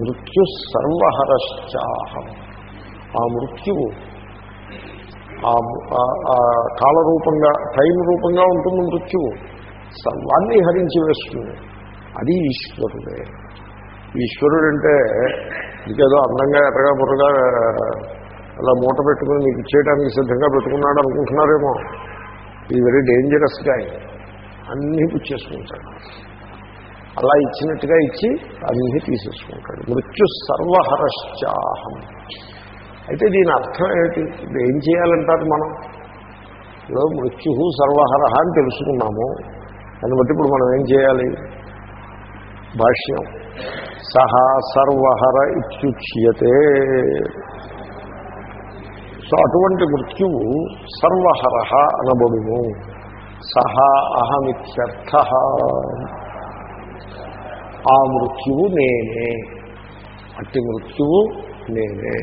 మృత్యు సర్వహరశ్చాహం. ఆ మృత్యువు ఆ కాలరూపంగా టైం రూపంగా ఉంటుంది మృత్యువు. సర్వాన్ని హరించి వేస్తుంది. అది ఈశ్వరుడే. ఈశ్వరుడు అంటే ఇంకేదో అందంగా ఎర్రగా బుర్రగా అలా మూట పెట్టుకుని మీకు ఇచ్చేయడానికి సిద్ధంగా పెట్టుకున్నాడు అనుకుంటున్నారేమో. ఇది వెరీ డేంజరస్గా అన్నీ పుచ్చేసుకుంటాడు. అలా ఇచ్చినట్టుగా ఇచ్చి అన్నీ తీసేసుకుంటాడు. మృత్యు సర్వహరశ్చాహం. అయితే దీని అర్థం ఏమిటి? ఏం చేయాలంటారు మనం? ఇప్పుడు మృత్యు సర్వహర అని తెలుసుకున్నాము. దాన్ని బట్టి ఇప్పుడు మనం ఏం చేయాలి? భాష్యం. సహా సర్వహర ఇత్యుచ్యతే. సో అటువంటి మృత్యువు సర్వహర అనబడును. సహా అహమిత్యర్థ. ఆ మృత్యువు నేనే. అట్టి మృత్యువు నేనే.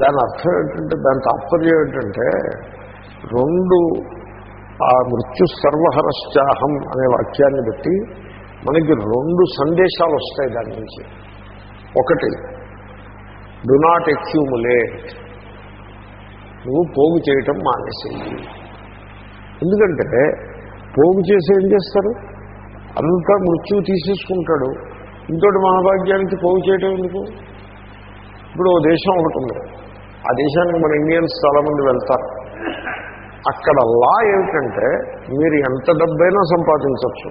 దాని అర్థం ఏంటంటే దాని తాత్పర్యం ఏంటంటే రెండు ఆ మృత్యు సర్వహరశ్చాహం అనే వాక్యాన్ని బట్టి మనకి రెండు సందేశాలు వస్తాయి దాని నుంచి. ఒకటి డు నాట్ ఎక్యూములేట్ నువ్వు పోగు చేయటం మానేసేయి. ఎందుకంటే పోగు చేసి ఏం చేస్తారు? అంతా మృత్యువు తీసేసుకుంటాడు. ఇంకోటి మహాభాగ్యానికి పోగు చేయటం ఎందుకు? ఇప్పుడు ఓ దేశం ఒకటి ఉంది. ఆ దేశానికి మన ఇండియన్స్ చాలామంది వెళ్తారు. అక్కడ లా ఏమిటంటే మీరు ఎంత డబ్బైనా సంపాదించవచ్చు.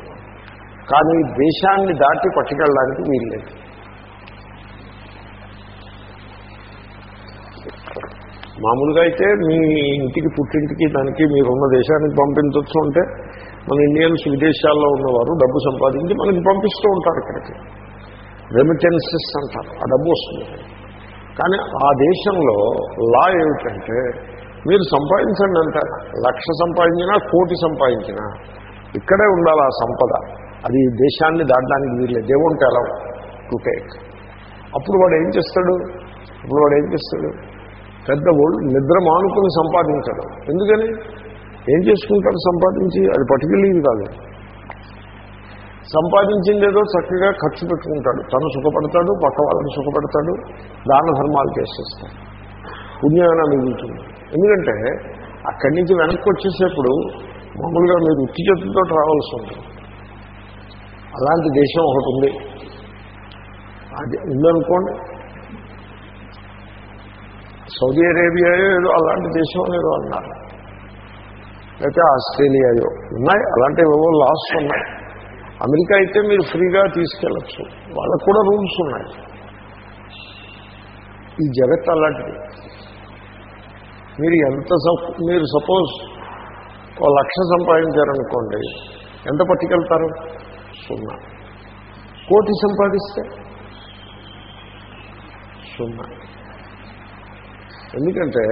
కానీ దేశాన్ని దాటి పట్టుకెళ్ళడానికి వీల్లేదు. మామూలుగా అయితే మీ ఇంటికి పుట్టింటికి దానికి మీరున్న దేశానికి పంపించవచ్చు అంటే మన ఇండియన్స్ విదేశాల్లో ఉన్నవారు డబ్బు సంపాదించి మనకి పంపిస్తూ ఉంటారు ఇక్కడికి. రెమిటెన్సెస్ అంటారు. ఆ డబ్బు వస్తుంది. కానీ ఆ దేశంలో లా ఏమిటంటే మీరు సంపాదించండి అంట. లక్ష సంపాదించినా కోటి సంపాదించినా ఇక్కడే ఉండాలి ఆ సంపద. అది దేశాన్ని దాటడానికి వీళ్ళే దేవుంటే ఎలా టు టేక్ అప్పుడు వాడు ఏం చేస్తాడు? అప్పుడు వాడు ఏం చేస్తాడు? పెద్ద వాళ్ళు నిద్ర మానుకుని సంపాదించడు ఎందుకని? ఏం చేసుకుంటారు సంపాదించి? అది పట్టుకెళ్ళేది కాదు. సంపాదించిందేదో చక్కగా ఖర్చు పెట్టుకుంటాడు. తను సుఖపడతాడు పక్క వాళ్ళని సుఖపడతాడు దాన ధర్మాలు చేసేస్తాడు. పుణ్యమైనా మిగులుతుంది. ఎందుకంటే అక్కడి నుంచి వెనక్కి వచ్చేసేప్పుడు మామూలుగా మీరు ఉత్తి చేతులతో రావాల్సి ఉంటుంది అలాంటి దేశం ఒకటి ఉంది. అది ఉందనుకోండి సౌదీ అరేబియాయో ఏదో అలాంటి దేశం ఏదో అన్నారు. లేకపోతే ఆస్ట్రేలియాయో ఉన్నాయి అలాంటివి ఏవో లాస్ ఉన్నాయి. అమెరికా అయితే మీరు ఫ్రీగా తీసుకెళ్ళచ్చు. వాళ్ళకు కూడా రూల్స్ ఉన్నాయి. ఈ జగత్ అలాంటిది. మీరు ఎంత మీరు సపోజ్ ఓ లక్ష సంపాదించారనుకోండి ఎంత పట్టుకెళ్తారు? సున్నా. కోటి సంపాదిస్తే? సున్నా. ఎందుకంటే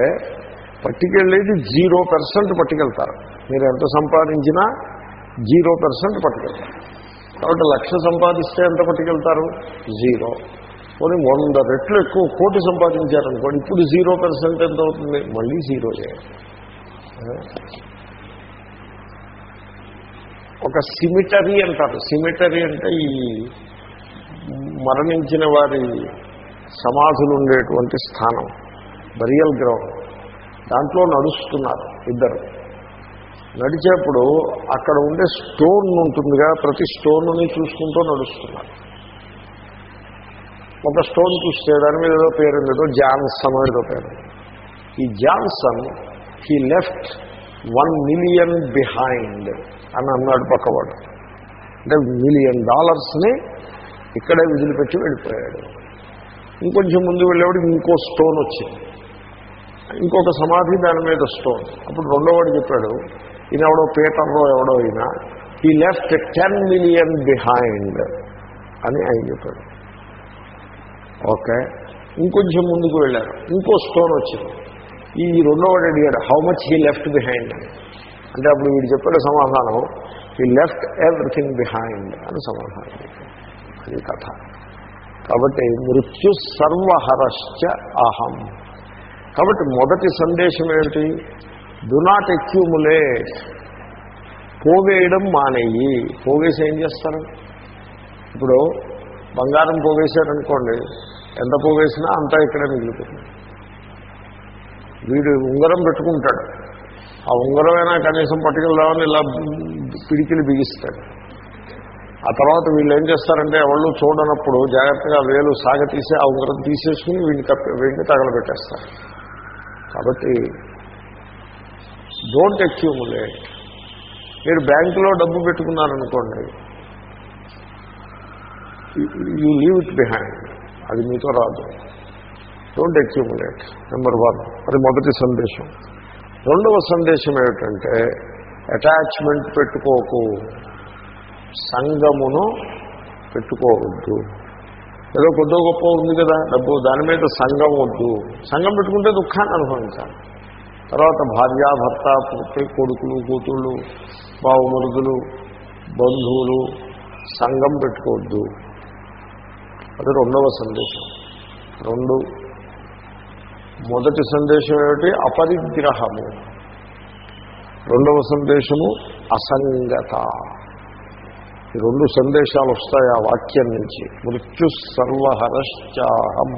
పట్టుకెళ్ళేది జీరో పర్సెంట్ పట్టుకెళ్తారు. మీరు ఎంత సంపాదించినా జీరో పర్సెంట్ పట్టుకెళ్తారు. కాబట్టి లక్ష సంపాదిస్తే ఎంత పట్టుకెళ్తారు? జీరో. పోనీ వంద రెట్లు ఎక్కువ కోటి సంపాదించారనుకోండి ఇప్పుడు జీరో పర్సెంట్ ఎంత అవుతుంది? మళ్ళీ జీరో ఒక సిమిటరీ అంటారు. సిమిటరీ అంటే ఈ మరణించిన వారి సమాధులు ఉండేటువంటి స్థానం. బరియల్ గ్రౌండ్ దాంట్లో నడుస్తున్నారు ఇద్దరు. నడిచేప్పుడు అక్కడ ఉండే స్టోన్ ఉంటుందిగా ప్రతి స్టోన్ని చూసుకుంటూ నడుస్తున్నారు. ఒక స్టోన్ చూస్తే దాని మీద ఏదో పేరు ఏదో జాన్సన్ ఏదో పేరు ఈ Johnson he left one million behind అని అన్నాడు పక్కవాడు. అంటే మిలియన్ డాలర్స్ని ఇక్కడే విదిలిపెట్టి వెళ్ళిపోయాడు. ఇంకొంచెం ముందు వెళ్ళేవాడికి ఇంకో స్టోన్ వచ్చింది. ఇంకొక సమాధి దాని మీద స్టోన్ అప్పుడు రెండోవాడు చెప్పాడు ఈయన ఎవడో పీటర్లో ఎవడో అయినా ఈ లెఫ్ట్ టెన్ మిలియన్ బిహైండ్ అని ఆయన చెప్పాడు. ఓకే ఇంకొంచెం ముందుకు వెళ్ళారు. ఇంకో స్టోన్ వచ్చింది. ఈ రెండోవాడు అడిగాడు how much he left behind అంటే అప్పుడు వీడు చెప్పాడు సమాధానం ఈ లెఫ్ట్ ఎవ్రీథింగ్ బిహైండ్ అని సమాధానం. అది కథ. కాబట్టి మృత్యు సర్వహరశ్చ అహం. కాబట్టి మొదటి సందేశం ఏమిటి డు నాట్ ఎక్యూములేట్ పోవేయడం మానేయి. పోగేసి ఏం చేస్తారు? ఇప్పుడు బంగారం పోగేశారనుకోండి ఎంత పోగేసినా అంతా ఇక్కడే మిగులుతుంది వీడు ఉంగరం పెట్టుకుంటాడు. ఆ ఉంగరమైనా కనీసం పట్టుకెళ్దామని ఇలా పిడికిలు బిగిస్తాడు. ఆ తర్వాత వీళ్ళు ఏం చేస్తారంటే ఎవళ్ళు చూడనప్పుడు జాగ్రత్తగా వేలు సాగతీసి ఆ ఉంగరం తీసేసుకుని వీడిని కప్పి వీడిని తగలబెట్టేస్తారు. కాబట్టి డోంట్ అక్యూములేట్ మీరు బ్యాంకులో డబ్బు పెట్టుకున్నారనుకోండి యూ లీవ్ ఇట్ బిహైండ్ అది మీతో రాదు. డోంట్ అక్యూములేట్ నెంబర్ వన్ అది మొదటి సందేశం. రెండవ సందేశం ఏమిటంటే అటాచ్మెంట్ పెట్టుకోకు. సంగమును పెట్టుకోవద్దు. ఏదో కొద్దో గొప్ప ఉంది కదా డబ్బు దాని మీద సంఘం వద్దు. సంఘం పెట్టుకుంటే దుఃఖాన్ని అనుభవించాలి. తర్వాత భార్య భర్త పుట్టి కొడుకులు కూతుళ్ళు బావుమరుదులు బంధువులు సంఘం పెట్టుకోవద్దు. అది రెండవ సందేశం. రెండు మొదటి సందేశం ఏమిటి? అపరిగ్రహము. రెండవ సందేశము అసంగత. ఈ రెండు సందేశాలు వస్తాయి ఆ వాక్యం నుంచి. మృత్యు సర్వహరశ్చాహం.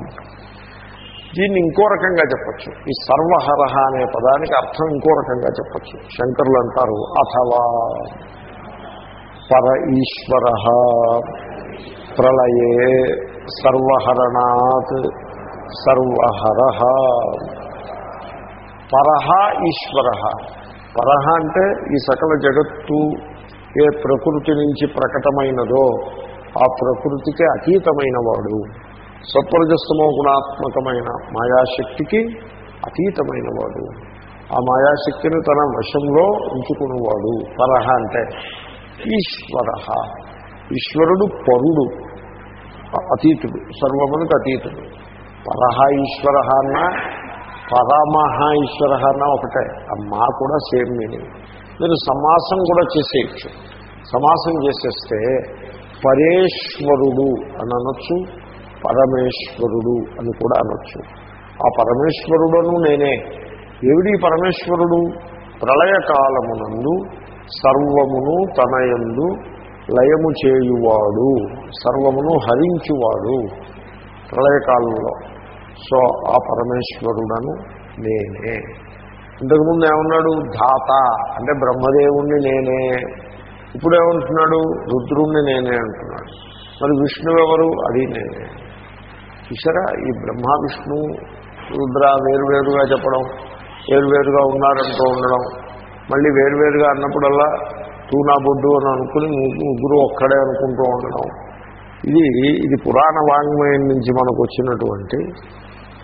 దీన్ని ఇంకో రకంగా చెప్పచ్చు. ఈ సర్వహరహ అనే పదానికి అర్థం ఇంకో రకంగా చెప్పచ్చు. శంకరులు అంటారు అథవా పర ఈశ్వర ప్రళయే సర్వహరణాత్ సర్వహర. పరహ ఈశ్వర. పరహ అంటే ఈ సకల జగత్తు ఏ ప్రకృతి నుంచి ప్రకటమైనదో ఆ ప్రకృతికి అతీతమైన వాడు సత్వరజస్తమో గుణాత్మకమైన మాయాశక్తికి అతీతమైన వాడు ఆ మాయాశక్తిని తన వశంలో ఉంచుకునేవాడు పరహ అంటే ఈశ్వర ఈశ్వరుడు పరుడు అతీతుడు సర్వమునికి అతీతుడు. పరహ ఈశ్వర అన్న పరమహ ఈశ్వర అన్న ఒకటే. ఆ మా కూడా సేమ్ మీనింగ్. మీరు సమాసం కూడా చేసేయచ్చు. సమాసం చేసేస్తే పరేశ్వరుడు అని అనొచ్చు పరమేశ్వరుడు అని కూడా అనొచ్చు. ఆ పరమేశ్వరుడును నేనే. ఏమిటి పరమేశ్వరుడు? ప్రళయకాలమునందు సర్వమును తనయందు లయము చేయువాడు సర్వమును హరించువాడు ప్రళయకాలంలో. సో ఆ పరమేశ్వరుడను నేనే. ఇంతకుముందు ఏమన్నాడు? ధాత. అంటే బ్రహ్మదేవుణ్ణి నేనే. ఇప్పుడు ఏమంటున్నాడు? రుద్రుణ్ణి నేనే అంటున్నాడు. మరి విష్ణు ఎవరు? అది నేనే. చూసారా ఈ బ్రహ్మ విష్ణు రుద్ర వేరువేరుగా చెప్పడం వేరువేరుగా ఉన్నారంటూ ఉండడం మళ్ళీ వేరువేరుగా అన్నప్పుడల్లా తూనా బొడ్డు అని అనుకుని ముగ్గురు ఒక్కడే అనుకుంటూ ఉండడం. ఇది ఇది పురాణ వాంగ్మయం నుంచి మనకు వచ్చినటువంటి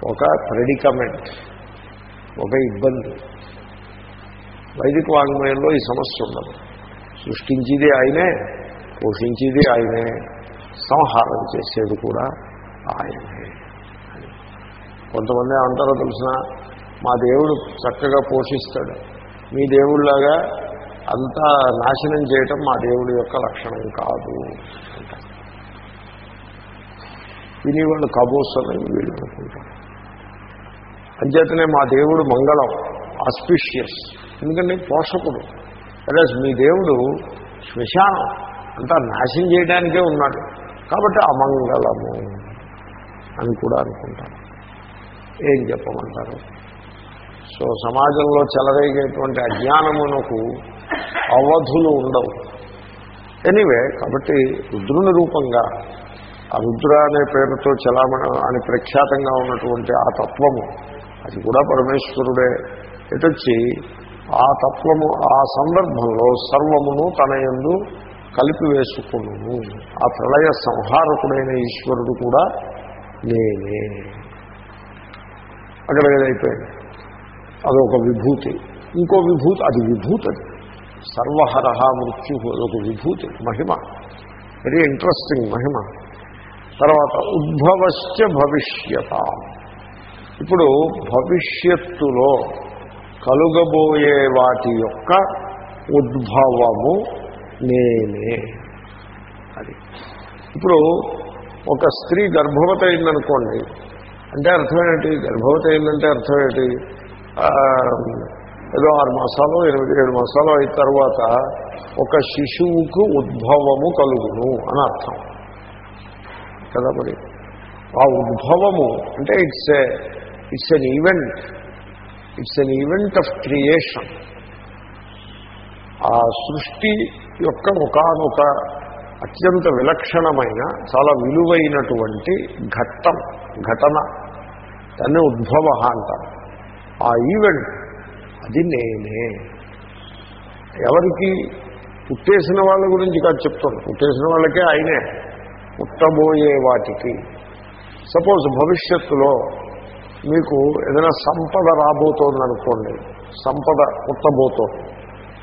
ఒక ప్రెడికమెంట్. ఒక ఇబ్బంది. వైదిక వాంగ్మయంలో ఈ సమస్య ఉండదు సృష్టించేది ఆయనే పోషించేది ఆయనే సంహారం చేసేది కూడా ఆయనే కొంతమంది అంటారో తెలిసిన మా దేవుడు చక్కగా పోషిస్తాడు. మీ దేవుళ్ళలాగా అంతా నాశనం చేయటం మా దేవుడి యొక్క లక్షణం కాదు వినివాళ్ళు కబోస్ అని వీళ్ళు అనుకుంటారు. అంచేతనే మా దేవుడు మంగళం ఆస్పిషియస్. ఎందుకంటే పోషకుడు. అదే మీ దేవుడు శ్మశానం అంతా నాశనం చేయడానికే ఉన్నాడు. కాబట్టి అమంగళము అని కూడా అనుకుంటాను ఏం చెప్పమంటారు? సో సమాజంలో చెలరేగేటువంటి అజ్ఞానమునకు అవధులు ఉండవు. ఎనీవే కాబట్టి రుద్రుని రూపంగా ఆ రుద్ర అనే పేరుతో చలామణ అని ప్రఖ్యాతంగా ఉన్నటువంటి ఆ తత్వము అది కూడా పరమేశ్వరుడే. ఎటొచ్చి? ఆ తత్వము ఆ సందర్భంలో సర్వమును తన ఎందు కలిపివేసుకును ఆ ప్రళయ సంహారకుడైన ఈశ్వరుడు కూడా నేనే. అక్కడ ఏదైపోయింది? అదొక విభూతి. ఇంకో విభూతి అది విభూతి. అది సర్వహర మృత్యు అదొక విభూతి మహిమ. వెరీ ఇంట్రెస్టింగ్ మహిమ. తర్వాత ఉద్భవశ్చ భవిష్యత. ఇప్పుడు భవిష్యత్తులో కలుగబోయే వాటి యొక్క ఉద్భవము నేనే. అది. ఇప్పుడు ఒక స్త్రీ గర్భవతి అయిందనుకోండి అంటే అర్థం ఏంటి? గర్భవతి అయిందంటే అర్థం ఏంటి? ఏదో ఆరు మాసాలు ఎనిమిది ఏడు మాసాలు అయిన తర్వాత ఒక శిశువుకు ఉద్భవము కలుగును అని అర్థం. కదా మరి? ఆ ఉద్భవము అంటే it's a it's an event. It's an event of creation. ఆ సృష్టి యొక్క ఒకనొక అత్యంత విలక్షణమైన చాలా విలువైనటువంటి ఘట్టం ఘటన దాన్ని ఉద్భవ అంటారు ఆ ఈవెంట్ అది నేనే. ఎవరికి? పుట్టేసిన వాళ్ళ గురించి కాదు చెప్తాను. పుట్టేసిన వాళ్ళకే ఆయనే. పుట్టబోయే వాటికి. సపోజ్ భవిష్యత్తులో మీకు ఏదైనా సంపద రాబోతోంది అనుకోండి సంపద పుట్టబోతోంది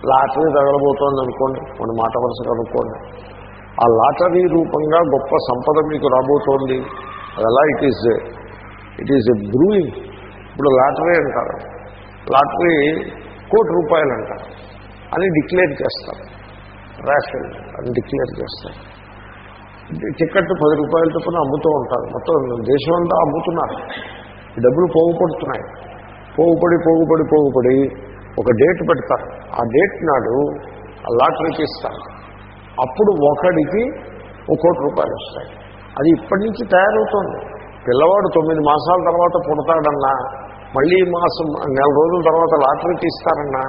లాటరీ తగలబోతోంది అనుకోండి మన మాట వరుసగా అనుకోండి ఆ లాటరీ రూపంగా గొప్ప సంపద మీకు రాబోతోంది అది ఎలా it is it is a brewing ఇప్పుడు లాటరీ అంటారు లాటరీ కోటి రూపాయలు అంటారు అని డిక్లేర్ చేస్తారు రేషన్ అని డిక్లేర్ చేస్తారు. టికెట్ పది రూపాయల చొప్పున అమ్ముతూ ఉంటారు మొత్తం దేశం అంతా అమ్ముతున్నారు. ఈ డబ్బులు పోగుపడుతున్నాయి. పోగుపడి పోగుపడి పోగుపడి ఒక డేట్ పెడతారు ఆ డేట్ నాడు ఆ లాటరీకి ఇస్తారు అప్పుడు ఒకడికి ఒక కోటి రూపాయలు వస్తాయి. అది ఇప్పటి నుంచి తయారవుతోంది. పిల్లవాడు తొమ్మిది మాసాల తర్వాత పుడతాడన్నా మళ్ళీ మాసం నెల రోజుల తర్వాత లాటరీకి ఇస్తారన్నా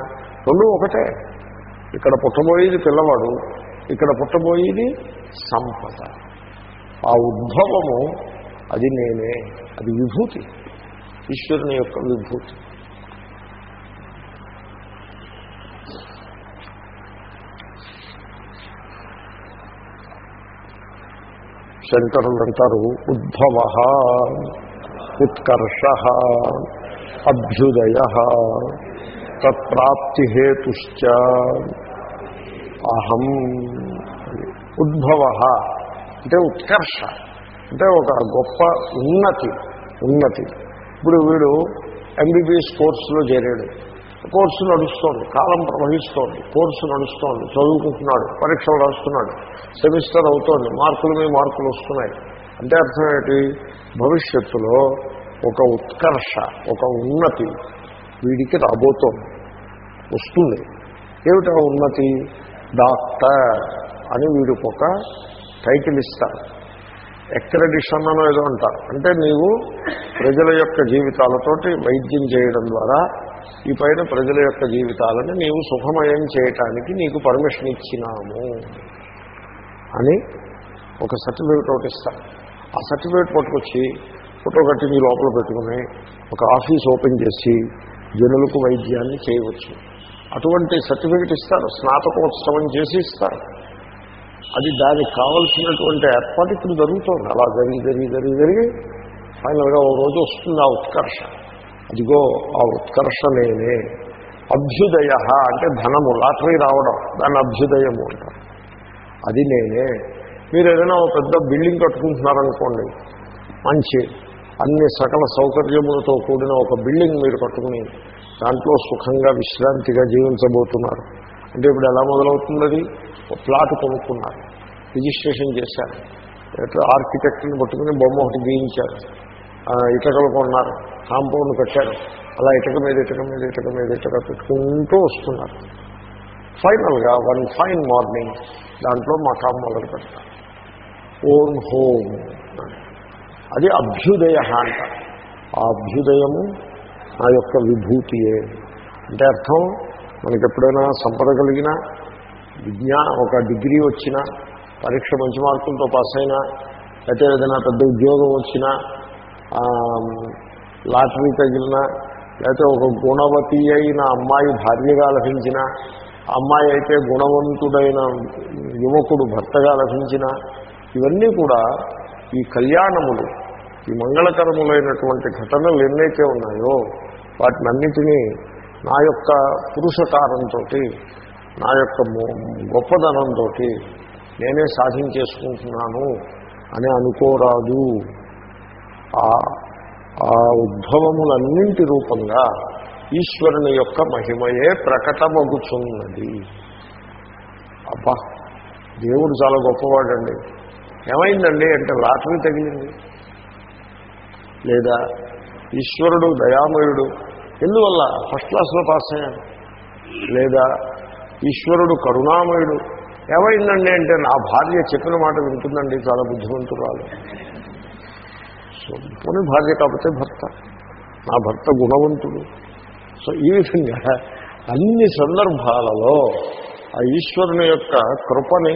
రెండు ఒకటే. ఇక్కడ పుట్టబోయేది పిల్లవాడు ఇక్కడ పుట్టబోయేది సంపద. ఆ ఉద్భవము అది నేనే అది విభూతి. ఈశ్వరుని యొక్క విభూతి. శంకరులు అంటారు ఉద్భవ ఉత్కర్ష అభ్యుదయ తత్ప్రాప్తిహేతుశ్చ అహం. ఉద్భవ అంటే ఉత్కర్ష అంటే ఒక గొప్ప ఉన్నతి ఉన్నతి. ఇప్పుడు వీడు ఎంబీబీఎస్ కోర్సులో చేరాడు. కోర్సు నడుస్తోంది కాలం ప్రవహిస్తోంది కోర్సు నడుస్తోంది చదువుకుంటున్నాడు పరీక్షలు రాస్తున్నాడు సెమిస్టర్ అవుతోంది మార్కులు మీద మార్కులు వస్తున్నాయి. అంటే అర్థం ఏంటి? భవిష్యత్తులో ఒక ఉత్కర్ష ఒక ఉన్నతి వీడికి రాబోతోంది వస్తుంది. ఏమిటా ఉన్నతి? డాక్టర్ అని వీడికి ఒక టైటిల్ ఇస్తారు. ఎక్రెడిషన్ అనో ఏదో అంటారు. అంటే నీవు ప్రజల యొక్క జీవితాలతోటి వైద్యం చేయడం ద్వారా ఈ పైన ప్రజల యొక్క జీవితాలను నీవు సుఖమయం చేయటానికి నీకు పర్మిషన్ ఇచ్చినాము అని ఒక సర్టిఫికేట్ ఒకటి ఇస్తారు ఆ సర్టిఫికేట్ పట్టుకొచ్చి ఫోటో కట్టి మీ లోపల పెట్టుకుని ఒక ఆఫీస్ ఓపెన్ చేసి జనులకు వైద్యాన్ని చేయవచ్చు. అటువంటి సర్టిఫికేట్ ఇస్తారు. స్నాతకోత్సవం చేసి ఇస్తారు. అది దానికి కావలసినటువంటి ఏర్పాటు ఇప్పుడు అలా జరిగి జరిగి జరిగి జరిగి ఫైనల్గా ఓ రోజు వస్తుంది ఆ ఉత్కర్ష. అదిగో ఆ ఉత్కర్ష నేనే. అభ్యుదయ అంటే ధనము లాటరీ రావడం దాన్ని అభ్యుదయము అంటారు. అది నేనే. మీరు ఏదైనా ఒక పెద్ద బిల్డింగ్ కట్టుకుంటున్నారనుకోండి మంచి అన్ని సకల సౌకర్యములతో కూడిన ఒక బిల్డింగ్ మీరు కట్టుకుని దాంట్లో సుఖంగా విశ్రాంతిగా జీవించబోతున్నారు. అంటే ఇప్పుడు ఎలా మొదలవుతుంది అది ప్లాట్ కొనుక్కున్నారు. రిజిస్ట్రేషన్ చేశారు. ఆర్కిటెక్ట్ని పట్టుకుని బొమ్మ ఒకటి గీయించారు. ఇటకలు ఇటుకలు కొన్నారు. కాంపౌండ్ కట్టారు. అలా ఇటుక మీద ఇటుక మీద ఇటుక మీద ఇటక పెట్టుకుంటూ వస్తున్నారు. ఫైనల్గా వన్ ఫైన్ మార్నింగ్ దాంట్లో మకాం మొదలు పెడతారు ఓన్ హోమ్ అది అభ్యుదయ అంట. ఆ అభ్యుదయము నా యొక్క విభూతియే. అంటే అర్థం? మనకి ఎప్పుడైనా సంపద కలిగినా విజ్ఞా ఒక డిగ్రీ వచ్చినా పరీక్ష మంచి మార్కులతో పాస్ అయినా అయితే ఏదైనా పెద్ద ఉద్యోగం వచ్చినా లాటరీ తగిలినా లేకపోతే ఒక గుణవతి అయిన అమ్మాయి భార్యగా లభించిన అమ్మాయి అయితే గుణవంతుడైన యువకుడు భర్తగా లభించిన ఇవన్నీ కూడా ఈ కళ్యాణములు ఈ మంగళకరములైనటువంటి ఘటనలు ఎన్నైతే ఉన్నాయో వాటినన్నిటినీ నా యొక్క పురుషకారంతో నా యొక్క గొప్పదనంతో నేనే సాధించేసుకుంటున్నాను అని అనుకోరాదు. ఆ ఆ ఉద్భవములన్నింటి రూపంగా ఈశ్వరుని యొక్క మహిమయే ప్రకటమగుచున్నది. అబ్బా దేవుడు చాలా గొప్పవాడండి. ఏమైందండి అంటే లాటరీ తగిలింది. లేదా ఈశ్వరుడు దయామయుడు ఎందువల్ల? ఫస్ట్ క్లాస్లో పాస్ అయ్యాను. లేదా ఈశ్వరుడు కరుణామయుడు. ఏమైందండి అంటే నా భార్య చెప్పిన మాట వింటుందండి చాలా బుద్ధిమంతురాలు. సో పోనీ భార్య కాకపోతే భర్త. నా భర్త గుణవంతుడు. సో ఈ విధంగా అన్ని సందర్భాలలో ఆ ఈశ్వరుని యొక్క కృపని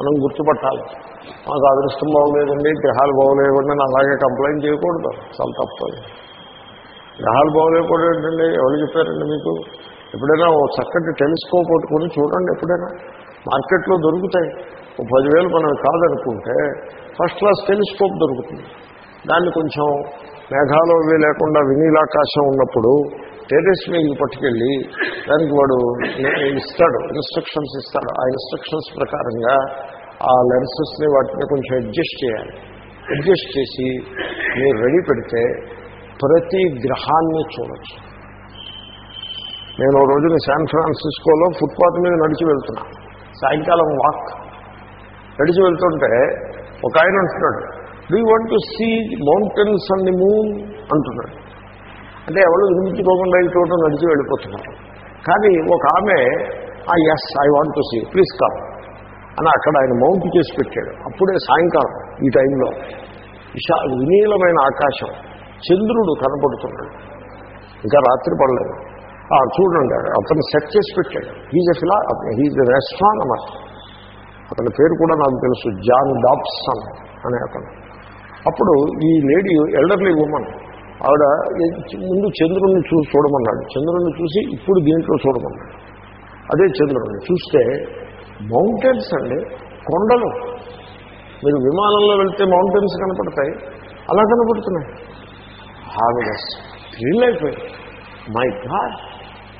మనం గుర్తుపట్టాలి. మాకు అదృష్టం బాగోలేదండి గ్రహాలు బాగోలేకుండా అలాగే కంప్లైంట్ చేయకూడదు. చాలా తప్పదు. గ్రహాలు కూడా ఏంటండి? ఎవరు చెప్పారండి మీకు? ఎప్పుడైనా ఓ చక్కటి టెలిస్కోప్ పట్టుకొని చూడండి ఎప్పుడైనా? మార్కెట్లో దొరుకుతాయి. ఓ పదివేలు మనం కాదనుకుంటే ఫస్ట్ క్లాస్ టెలిస్కోప్ దొరుకుతుంది. దాన్ని కొంచెం మేఘాలు అవి లేకుండా వినీలాకాశం ఉన్నప్పుడు టెరెస్ మీదకి పట్టుకెళ్ళి దానికి వాడు ఇస్తాడు. ఇన్స్ట్రక్షన్స్ ఇస్తాడు. ఆ ఇన్స్ట్రక్షన్స్ ప్రకారంగా ఆ లెన్సెస్ని వాటిని కొంచెం అడ్జస్ట్ చేయాలి. అడ్జస్ట్ చేసి మీరు రెడీ పెడితే ప్రతి గ్రహాన్ని చూడొచ్చు. నేను ఓ రోజున శాన్ ఫ్రాన్సిస్కోలో ఫుట్పాత్ మీద నడిచి వెళ్తున్నా. సాయంకాలం వాక్. నడిచి వెళ్తుంటే ఒక ఆయన అంటున్నాడు do want to see mountains and the moon అంటున్నాడు. అంటే ఎవరు వినిపించుకోకుండా ఈ చోట నడిచి వెళ్ళిపోతున్నారు. కానీ ఒక ఆమె yes I want to see please come అని అక్కడ ఆయన మౌంట్ చేసి పెట్టాడు. అప్పుడే సాయంకాలం ఈ టైంలో. విశా వినీలమైన ఆకాశం. చంద్రుడు కనపడుతున్నాడు ఇంకా రాత్రి పడలేదు. ఆ, చూడండి అతను సెట్ చేసి పెట్టాడు. హీజ్ ఫిలా హీజ్ ఎ రెస్ట్రానమర్ అతని పేరు కూడా నాకు తెలుసు జాన్ డాప్సన్ అనే అతను. అప్పుడు ఈ లేడీ ఎల్డర్లీ ఉమెన్ ఆవిడ ముందు చంద్రుణ్ణి చూసి చూడమన్నాడు. చంద్రుణ్ణి చూసి ఇప్పుడు దీంట్లో చూడమన్నాడు. అదే చంద్రుణ్ణి చూస్తే మౌంటైన్స్ అండి కొండలు. మీరు విమానంలో వెళ్తే మౌంటైన్స్ కనపడతాయి అలా కనపడుతున్నాయి. ఆవిడ థ్రిల్ అయిపోయింది మై గాడ్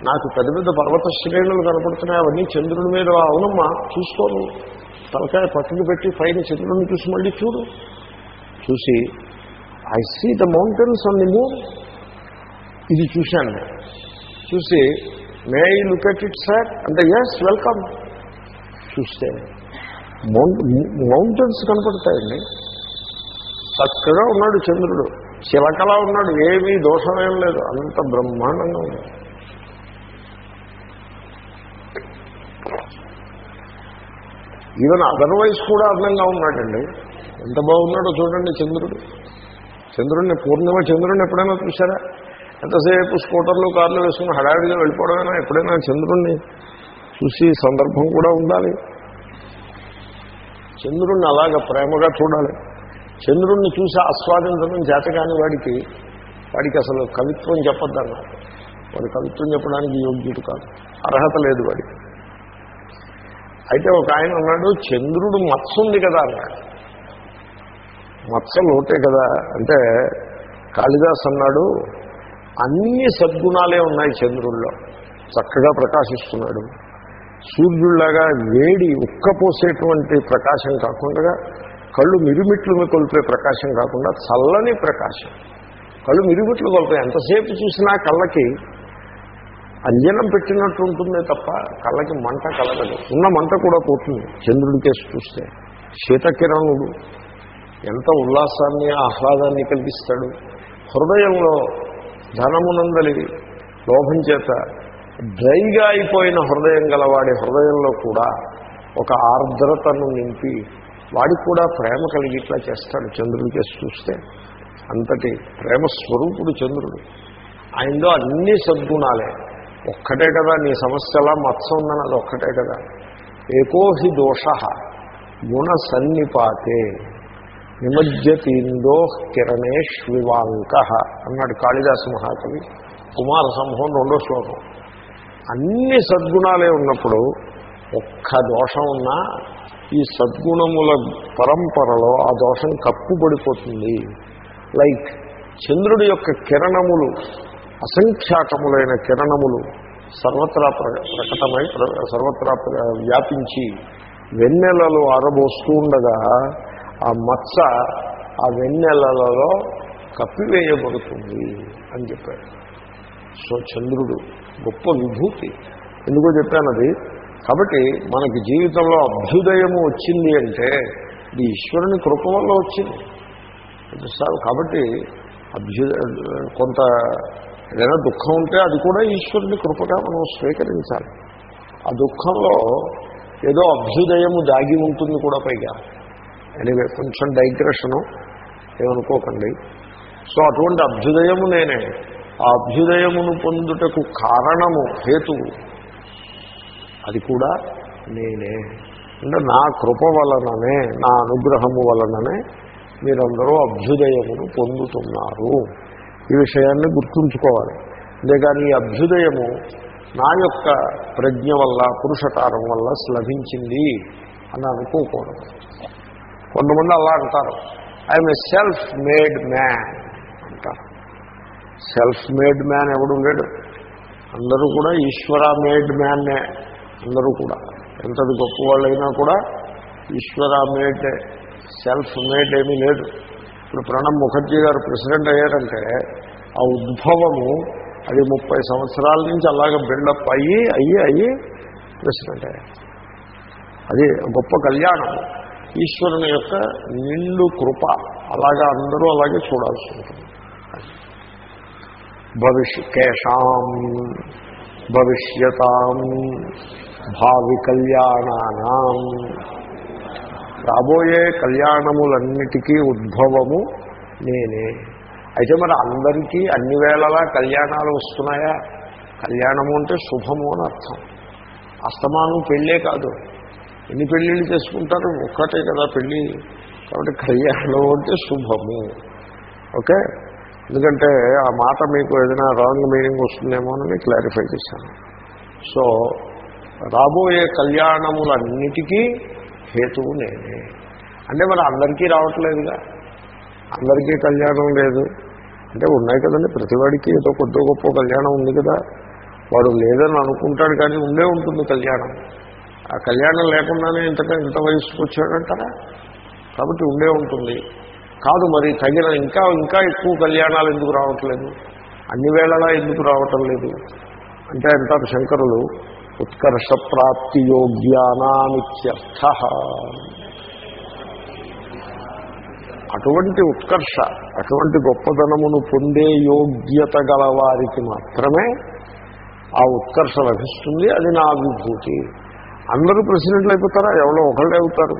నాకు పెద్ద పెద్ద పర్వత శ్రేణులు కనపడుతున్నాయి అవన్నీ చంద్రుడి మీద అవునమ్మా చూసుకోను తలకాయ పక్కకు పెట్టి పైన చంద్రుడిని చూసి మళ్ళీ చూడు. చూసి I see the mountains on the moon ఇది చూశాను నేను. చూసి may I look at it sir అంటే ఎస్ వెల్కమ్ చూస్తే మౌంట్ మౌంటైన్స్ కనపడతాయండి. చక్కగా ఉన్నాడు చంద్రుడు. చిలకలా ఉన్నాడు ఏమీ దోషమేం లేదు. అంత బ్రహ్మాండంగా ఉంది. ఈవెన్ అదర్వైజ్ కూడా అందంగా ఉన్నాడండి. ఎంత బాగున్నాడో చూడండి చంద్రుడు. చంద్రుడిని పూర్ణిమ చంద్రుడిని ఎప్పుడైనా చూసారా ఎంతసేపు స్కూటర్లు కార్లు వేసుకుని హడావిడిగా వెళ్ళిపోవడమైనా? ఎప్పుడైనా చంద్రుణ్ణి చూసి సందర్భం కూడా ఉండాలి. చంద్రుణ్ణి అలాగ ప్రేమగా చూడాలి. చంద్రుణ్ణి చూసి ఆస్వాదించడం చేతకాని వాడికి వాడికి అసలు కవిత్వం చెప్పొద్దన్నారు. వాడు కవిత్వం చెప్పడానికి యోగ్యుడు కాదు. అర్హత లేదు వాడికి. అయితే ఒక ఆయన అన్నాడు చంద్రుడు మత్స ఉంది కదా అన్నాడు. మత్స లోటే కదా. అంటే కాళిదాస్ అన్నాడు అన్ని సద్గుణాలే ఉన్నాయి చంద్రుల్లో. చక్కగా ప్రకాశిస్తున్నాడు. సూర్యుడిలాగా వేడి ఉక్కపోసేటువంటి ప్రకాశం కాకుండా కళ్ళు మిరుమిట్లను కొలిపే ప్రకాశం కాకుండా చల్లని ప్రకాశం. కళ్ళు మిరుమిట్లు కొలిపాయి ఎంతసేపు చూసినా కళ్ళకి అంజనం పెట్టినట్టు ఉంటుందే తప్ప కళ్ళకి మంట కలగదు. ఉన్న మంట కూడా పోతుంది చంద్రుడి కేసు చూస్తే. శీతకిరణుడు ఎంత ఉల్లాసాన్ని ఆహ్లాదాన్ని కలిగిస్తాడు. హృదయంలో ధనమునందలి లోభం చేత డ్రైగా అయిపోయిన హృదయం గలవాడి హృదయంలో కూడా ఒక ఆర్ద్రతను నింపి వాడికి కూడా ప్రేమ కలిగిట్లా చేస్తాడు చంద్రుడి చేసి చూస్తే. అంతటి ప్రేమ స్వరూపుడు చంద్రుడు. ఆయనలో అన్ని సద్గుణాలే. ఒక్కటే కదా నీ సమస్యలా మత్స ఉందని అది ఒక్కటే కదా. ఏకోహి దోష గుణ సన్నిపాతే. నిమజ్జతీందో కిరణేష్వివాంక అన్నాడు కాళిదాసు మహాకవి. కుమార సంభవం రెండో శ్లోకం. అన్ని సద్గుణాలే ఉన్నప్పుడు ఒక్క దోషం ఉన్నా ఈ సద్గుణముల పరంపరలో ఆ దోషం కప్పుబడిపోతుంది. లైక్ చంద్రుడి యొక్క కిరణములు అసంఖ్యాకములైన కిరణములు సర్వత్రా ప్రకటమై ప్ర- సర్వత్రా ప్ర- వ్యాపించి వెన్నెలలో ఆరబోస్తూ ఉండగా ఆ మచ్చ ఆ వెన్నెలలో కప్పివేయబడుతుంది అని చెప్పాడు. సో చంద్రుడు గొప్ప విభూతి. ఎందుకో చెప్పానది? కాబట్టి మనకి జీవితంలో అభ్యుదయము వచ్చింది అంటే ఇది ఈశ్వరుని కృప వల్ల వచ్చింది. సార్ కాబట్టి అభ్యుద కొంత ఏదైనా దుఃఖం ఉంటే అది కూడా ఈశ్వరుని కృపగా మనం స్వీకరించాలి. ఆ దుఃఖంలో ఏదో అభ్యుదయము దాగి ఉంటుంది కూడా పైగా. ఎనివే కొంచెం డైగ్రెషను ఏమనుకోకండి. సో అటువంటి అభ్యుదయము నేనే. ఆ అభ్యుదయమును పొందుటకు కారణము హేతువు. అది కూడా నేనే. అంటే నా కృప వలననే నా అనుగ్రహము వలననే మీరందరూ అభ్యుదయమును పొందుతున్నారు. ఈ విషయాన్ని గుర్తుంచుకోవాలి. అంతేగాని ఈ అభ్యుదయము నా యొక్క ప్రజ్ఞ వల్ల పురుషకారం వల్ల లభించింది అని అనుకోకూడదు. కొంతమంది అలా అంటారు. I'm a self made man అంటారు. సెల్ఫ్ మేడ్ మ్యాన్ ఎవడు లేడు? అందరూ కూడా ఈశ్వర మేడ్ మ్యాన్నే అందరూ కూడా. ఎంతది గొప్పవాళ్ళైనా కూడా ఈశ్వర మేడ్ సెల్ఫ్ మేడ్ ఏమీ లేదు. ఇప్పుడు ప్రణబ్ ముఖర్జీ గారు ప్రెసిడెంట్ అయ్యారంటే ఆ ఉద్భవము అది ముప్పై సంవత్సరాల నుంచి అలాగే బిల్డప్ అయ్యి అయ్యి అయ్యి ప్రెసిడెంట్ అయ్యారు. అది గొప్ప కళ్యాణం. ఈశ్వరుని యొక్క నిండు కృప అలాగా అందరూ అలాగే చూడాల్సి ఉంటుంది. భవిష్య కేషాం భవిష్యతాం. భావి కళ్యాణానాం రాబోయే కళ్యాణములన్నిటికీ ఉద్భవము నేనే. అయితే మరి అందరికీ అన్ని వేళలా కళ్యాణాలు వస్తున్నాయా? కళ్యాణము అంటే శుభము అని అర్థం. అస్తమానం పెళ్ళే కాదు. ఎన్ని పెళ్ళిళ్ళు చేసుకుంటారు? ఒక్కటే కదా పెళ్ళి. కాబట్టి కళ్యాణం అంటే శుభము. ఓకే? ఎందుకంటే ఆ మాట మీకు ఏదైనా రాంగ్ మీనింగ్ వస్తుందేమో అని క్లారిఫై చేశాను. సో రాబోయే కళ్యాణములన్నిటికీ హేతువు నేనే. అంటే మరి అందరికీ రావట్లేదుగా? అందరికీ కళ్యాణం లేదు. అంటే ఉన్నాయి కదండి ప్రతివాడికి ఏదో కొద్ది గొప్ప కళ్యాణం ఉంది కదా. వాడు లేదని అనుకుంటాడు కానీ ఉండే ఉంటుంది కళ్యాణం. ఆ కళ్యాణం లేకుండానే ఇంత ఇంత వయసుకు వచ్చాడంటారా? కాబట్టి ఉండే ఉంటుంది. కాదు మరి తగిన ఇంకా ఇంకా ఎక్కువ కళ్యాణాలు ఎందుకు రావట్లేదు? అన్ని వేళలా ఎందుకు రావటం లేదు? అంటే అంటారు శంకరులు ఉత్కర్ష ప్రాప్తి యోగ్యానామిత్యర్థ అటువంటి ఉత్కర్ష అటువంటి గొప్పదనమును పొందే యోగ్యత గల వారికి మాత్రమే ఆ ఉత్కర్ష లభిస్తుంది అది నా విభూతి అందరూ ప్రెసిడెంట్లు అయిపోతారా? ఎవరో ఒకళ్ళే అవుతారు.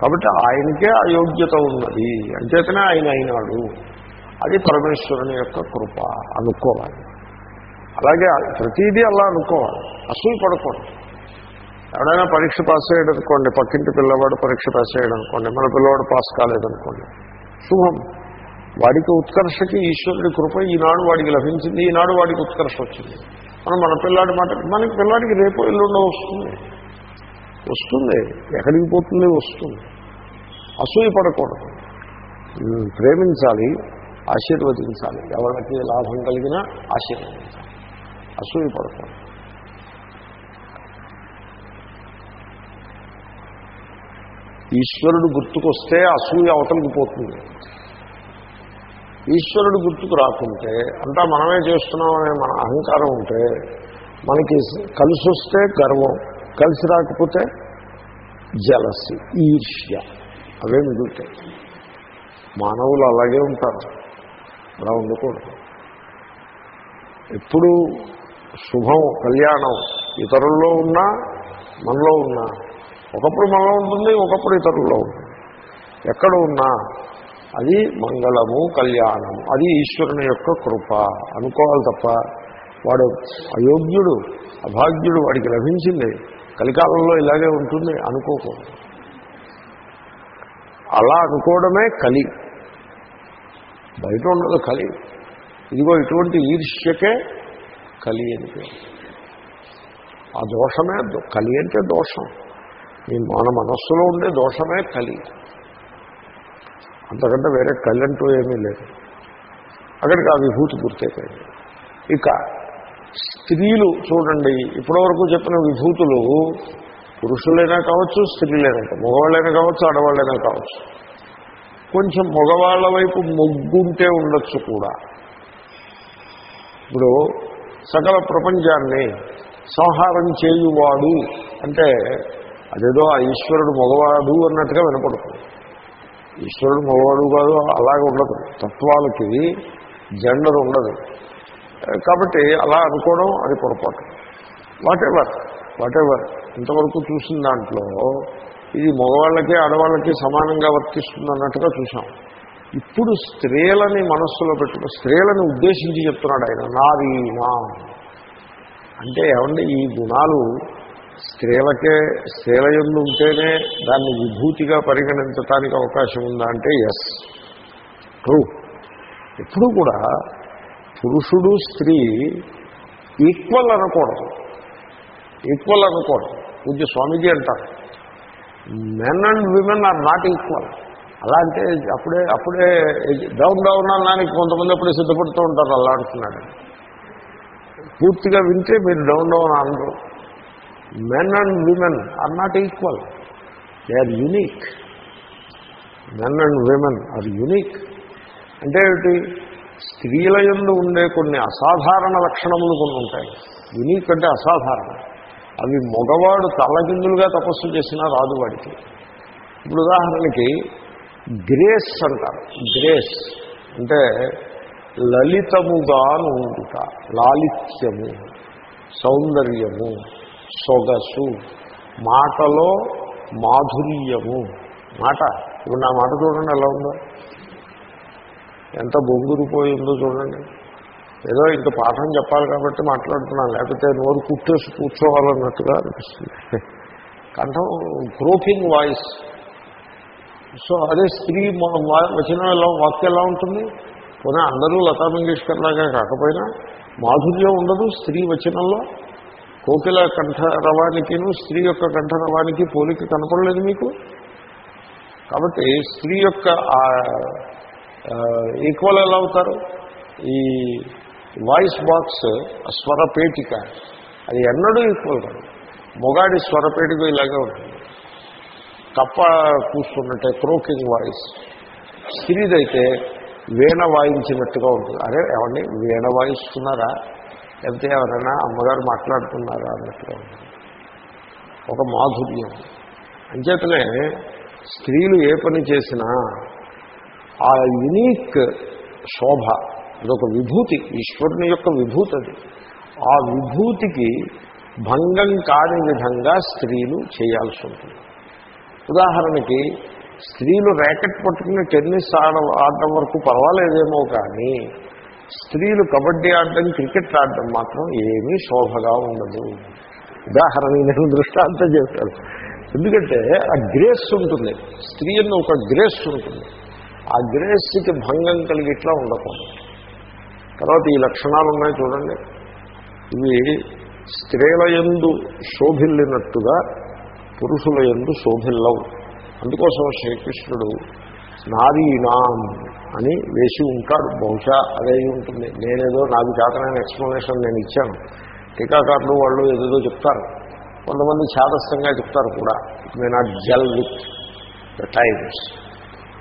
కాబట్టి ఆయనకే ఆ యోగ్యత ఉన్నది. అంచేతనే ఆయన అయినాడు. అది పరమేశ్వరుని యొక్క కృప అనుకోవాలి. అలాగే ప్రతిదీ అలా అనుకోవాలి. అసూయ పడకూడదు. ఎవడైనా పరీక్ష పాస్ అయ్యాడు అనుకోండి పక్కింటి పిల్లవాడు పరీక్ష పాస్ అయ్యాడు అనుకోండి మన పిల్లవాడు పాస్ కాలేదనుకోండి శుభం. వాడికి ఉత్కర్షకి ఈశ్వరుడి కృప ఈనాడు వాడికి లభించింది ఈనాడు వాడికి ఉత్కర్ష వచ్చింది. మనం మన పిల్లాడి మాట మనకి పిల్లాడికి రేపు ఎల్లుండో వస్తుంది. వస్తుంది. ఎక్కడికి పోతుంది? వస్తుంది. అసూయ పడకూడదు. ప్రేమించాలి ఆశీర్వదించాలి. ఎవరికి లాభం కలిగినా ఆశీర్వదించాలి. అసూయ పడకూడదు. ఈశ్వరుడు గుర్తుకొస్తే అసూయ అవతలికి పోతుంది. ఈశ్వరుడు గుర్తుకు రాకుంటే అంతా మనమే చేస్తున్నామనే మన అహంకారం ఉంటే మనకి కలిసి వస్తే గర్వం కలిసి రాకపోతే జలసి ఈర్ష్య అవే మిగులుతాయి. మానవులు అలాగే ఉంటారు. అలా ఉండకూడదు. ఎప్పుడు శుభం కళ్యాణం ఇతరుల్లో ఉన్నా మనలో ఉన్నా ఒకప్పుడు మనలో ఉంటుంది ఒకప్పుడు ఇతరుల్లో ఉంటుంది. ఎక్కడ ఉన్నా అది మంగళము కళ్యాణము. అది ఈశ్వరుని యొక్క కృప. అనుకోవాలి తప్ప వాడు అయోగ్యుడు అభాగ్యుడు వాడికి లభించింది. కలికాలంలో ఇలాగే ఉంటుంది అనుకోకూడదు. అలా అనుకోవడమే కలి. బయట ఉండదు కలి. ఇదిగో ఇటువంటి ఈర్ష్యకే కలి అని ఆ దోషమే కలి అంటే దోషం. మీ మన మనస్సులో ఉండే దోషమే కలి. అంతకంటే వేరే కలి అంటూ ఏమీ లేదు. అక్కడికి ఆ విభూతి పూర్తయిపోయింది. ఇక స్త్రీలు చూడండి ఇప్పటివరకు చెప్పిన విభూతులు పురుషులైనా కావచ్చు స్త్రీలైనా మగవాళ్ళైనా కావచ్చు ఆడవాళ్ళైనా కావచ్చు. కొంచెం మగవాళ్ళ వైపు మొగ్గుంటే ఉండొచ్చు కూడా. ఇప్పుడు సకల ప్రపంచాన్ని సంహారం చేయువాడు అంటే అదేదో ఆ ఈశ్వరుడు మగవాడు అన్నట్టుగా వినపడుతుంది. ఈశ్వరుడు మగవాడు కాదు అలాగే ఉండదు. తత్వాలకి జెండర్ ఉండదు. కాబట్టి అలా అనుకోవడం అది పొరపాటు. వాటెవర్ వాటెవర్ ఇంతవరకు చూసిన దాంట్లో ఇది మగవాళ్ళకి ఆడవాళ్ళకి సమానంగా వర్తిస్తుంది అన్నట్టుగా చూసాం ఇప్పుడు స్త్రీలని మనస్సులో పెట్టుకు స్త్రీలను ఉద్దేశించి చెప్తున్నాడు ఆయన నారీనా అంటే ఏమంటే ఈ గుణాలు స్త్రీలకే స్త్రీల ఎందు ఉంటేనే దాన్ని విభూతిగా పరిగణించటానికి అవకాశం ఉందా అంటే ఎస్ ట్రూ ఎప్పుడు కూడా పురుషుడు స్త్రీ ఈక్వల్ అనకూడదు. ఈక్వల్ అనకూడదు పూజ్య స్వామీజీ అంటారు. Men and women are not equal అలా అంటే అప్పుడే అప్పుడే డౌన్ డౌన్ అనడానికి కొంతమంది అప్పుడే సిద్ధపడుతూ ఉంటారు అలా అంటున్నాడు. పూర్తిగా వింటే మీరు డౌన్ డౌన్ అనరు. Men and women are not equal they are unique men and women are unique అంటే ఏమిటి? స్త్రీల యందు ఉండే కొన్ని అసాధారణ లక్షణములు కొన్ని ఉంటాయి. యునీక్ అంటే అసాధారణం. అవి మగవాడు తల్లకిందులుగా తపస్సు చేసినా రాదు వాడికి. ఇప్పుడు ఉదాహరణకి గ్రేస్ అంటారు. గ్రేస్ అంటే లలితముగా ఉండుట లాలిత్యము సౌందర్యము. సొగసు. మాటలో మాధుర్యము. మాట. ఇప్పుడు నా మాట చూడండి ఎలా ఉందో. ఎంత బొంగురిపోయిందో చూడండి. ఏదో ఇంక పాఠం చెప్పాలి కాబట్టి మాట్లాడుతున్నాను. లేకపోతే నోరు కుట్టేసి కూర్చోవాలన్నట్టుగా అనిపిస్తుంది. కంఠం క్రోకింగ్ వాయిస్ సో అదే స్త్రీ వచనం ఎలా వాక్యం ఎలా ఉంటుంది? పోనీ అందరూ లతా మంగేష్కర్ లాగా కాకపోయినా మాధుర్యం ఉండదు స్త్రీ వచనంలో. కోకిల కంఠరవానికిను స్త్రీ యొక్క కంఠరవానికి పోలిక కనపడలేదు మీకు? కాబట్టి స్త్రీ యొక్క ఈక్వల్ ఎలా అవుతారు. ఈ వాయిస్ బాక్స్ స్వరపేటిక అది ఎన్నడూ ఈక్వల్ కాదు. మొగాడి స్వరపేటిక ఇలాగే ఉంటుంది. కప్ప కూర్చున్నట్టే క్రోకింగ్ వాయిస్ స్త్రీదైతే వీణ వాయించినట్టుగా ఉంటుంది. అరే ఏమండి వీణ వాయిస్తున్నారా? లేకపోతే ఎవరైనా అమ్మగారు మాట్లాడుతున్నారా అన్నట్టుగా ఒక మాధుర్యం. అంచేతనే స్త్రీలు ఏ పని చేసినా ఆ యునీక్ శోభ అదొక విభూతి ఈశ్వరుని యొక్క విభూతి అది. ఆ విభూతికి భంగం కాని విధంగా స్త్రీలు చేయాల్సి ఉంటుంది. ఉదాహరణకి స్త్రీలు ర్యాకెట్ పట్టుకుని టెన్నిస్ ఆడ ఆడడం వరకు పర్వాలేదేమో కానీ స్త్రీలు కబడ్డీ ఆడటం క్రికెట్ ఆడటం మాత్రం ఏమీ శోభగా ఉండదు. ఉదాహరణ నేను దృష్టాంతం చేస్తాను ఎందుకంటే ఆ గ్రేస్ ఉంటుంది. స్త్రీ అన్న ఒక గ్రేస్ ఉంటుంది. ఆ గ్రేస్కి భంగం కలిగి ఇట్లా ఉండకూడదు. తర్వాత ఈ లక్షణాలు ఉన్నాయి చూడండి. ఇవి స్త్రీల ఎందు శోభిల్లినట్టుగా పురుషుల ఎందు శోభిల్లవు. అందుకోసం శ్రీకృష్ణుడు నారీనాం అని వేసి ఉంటాడు. బహుశా అదే ఉంటుంది. నేనేదో నాకు చేతనైన ఎక్స్ప్లెనేషన్ నేను ఇచ్చాను. టీకాకారులు వాళ్ళు ఏదేదో చెప్తారు. కొంతమంది చాదస్తంగా చెప్తారు కూడా. It may not gel with the times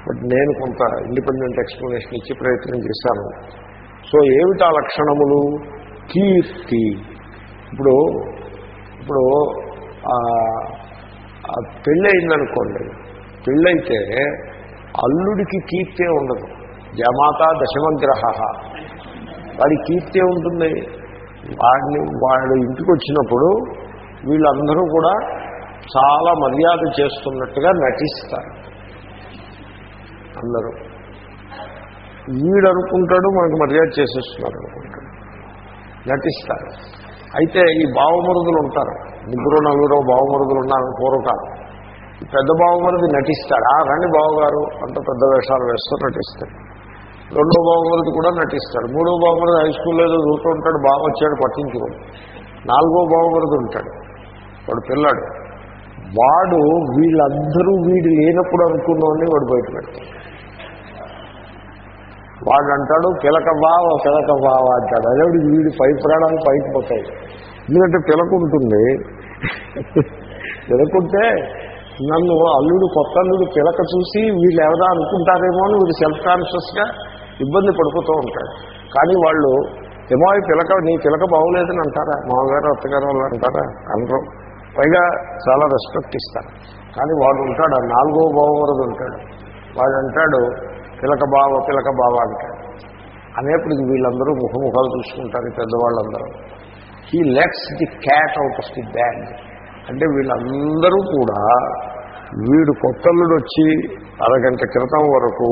but నేను కొంత ఇండిపెండెంట్ ఎక్స్ప్లెనేషన్ ఇచ్చి ప్రయత్నం చేశాను. సో ఏమిటా లక్షణములు? కీర్తి. ఇప్పుడు ఇప్పుడు పెళ్ళి అయిందనుకోండి పెళ్ళైతే అల్లుడికి కీర్తే ఉండదు. జమాత దశమగ్రహ. వాడి కీర్తి ఉంటుంది వాడిని వాడు ఇంటికి వచ్చినప్పుడు వీళ్ళందరూ కూడా చాలా మర్యాద చేస్తున్నట్టుగా నటిస్తారు. అందరూ. వీడు అనుకుంటాడు మనకు మర్యాద చేసేస్తున్నారు అనుకుంటాడు. నటిస్తారు. అయితే ఈ బావమరుదులు ఉంటారు. ముగ్గురు నలుగురు బావమరుదులు ఉన్నారు పూర్వకాలం పెద్ద బావమరుది నటిస్తాడు. ఆ రండి బావగారు అంత పెద్ద వేషాలు వేస్తూ నటిస్తాడు రెండో బావమరుది కూడా నటిస్తాడు. మూడో బావమరుది హై స్కూల్లో ఏదో చూస్తూ ఉంటాడు బాగా వచ్చాడు పట్టించుకోడు నాలుగో బావమరుది ఉంటాడు. వాడు పిల్లాడు. వాడు వీళ్ళందరూ వీడు లేనప్పుడు అనుకున్నవాడిని వాడు బయట పెడతాడు. వాడు అంటాడు పిలక బావ పిలక బావ అంటాడు. అదే వీడి పై ప్రాణాలు పైకి పోతాయి. ఎందుకంటే పిలక ఉంటుంది పిలకుంటే నన్ను అల్లుడు కొత్త అల్లుడు పిలక చూసి వీళ్ళు ఎవరా అనుకుంటారేమో అని వీడు సెల్ఫ్ కాన్షియస్గా ఇబ్బంది పడిపోతూ ఉంటాడు కానీ వాళ్ళు ఏమో పిలక నీ పిలక బాగోలేదని అంటారా? మామగారు అత్తగారు వాళ్ళు అంటారా? అనరు. పైగా చాలా రెస్పెక్ట్ ఇస్తారు. కానీ వాడు ఉంటాడు ఆ నాలుగో బావమరదు ఉంటాడు. వాడు అంటాడు పిలక బావ పిలక బావ అంటాడు. అనేప్పటికి వీళ్ళందరూ ముఖముఖాలు చూసుకుంటారు పెద్దవాళ్ళందరూ. He lets the cat out of the bag అంటే వీళ్ళందరూ కూడా వీడు కొత్తల్లుడు వచ్చి అరగంట క్రితం వరకు